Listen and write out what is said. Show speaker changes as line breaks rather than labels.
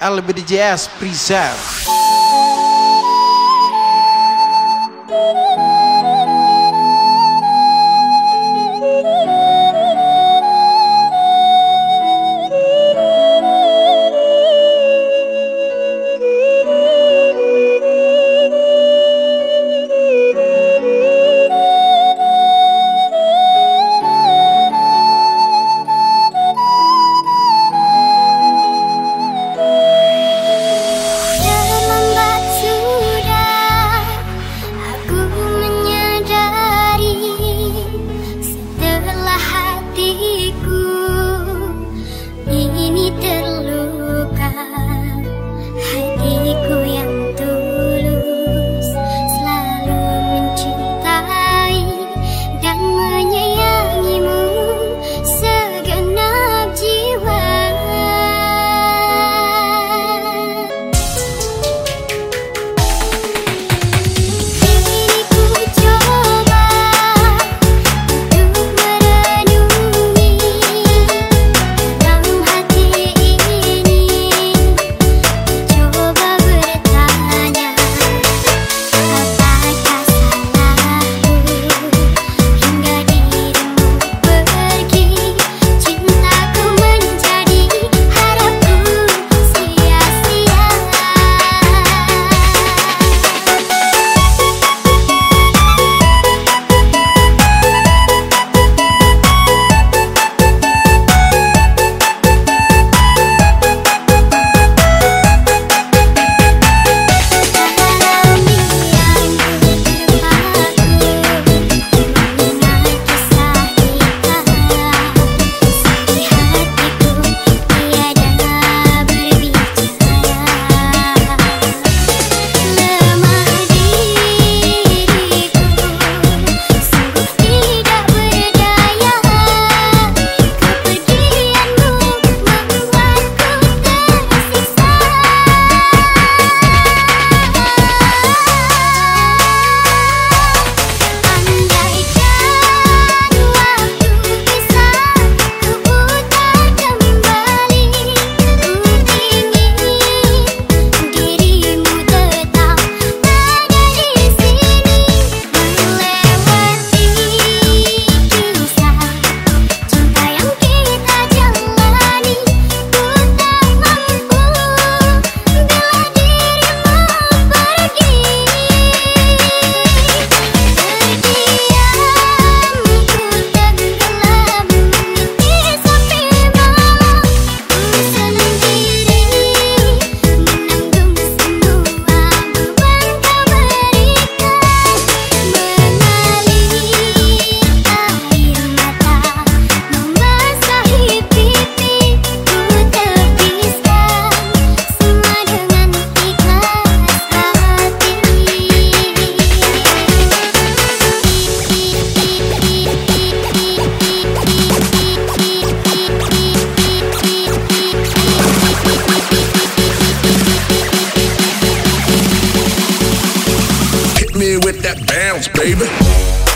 LBDJS present
bounce, baby.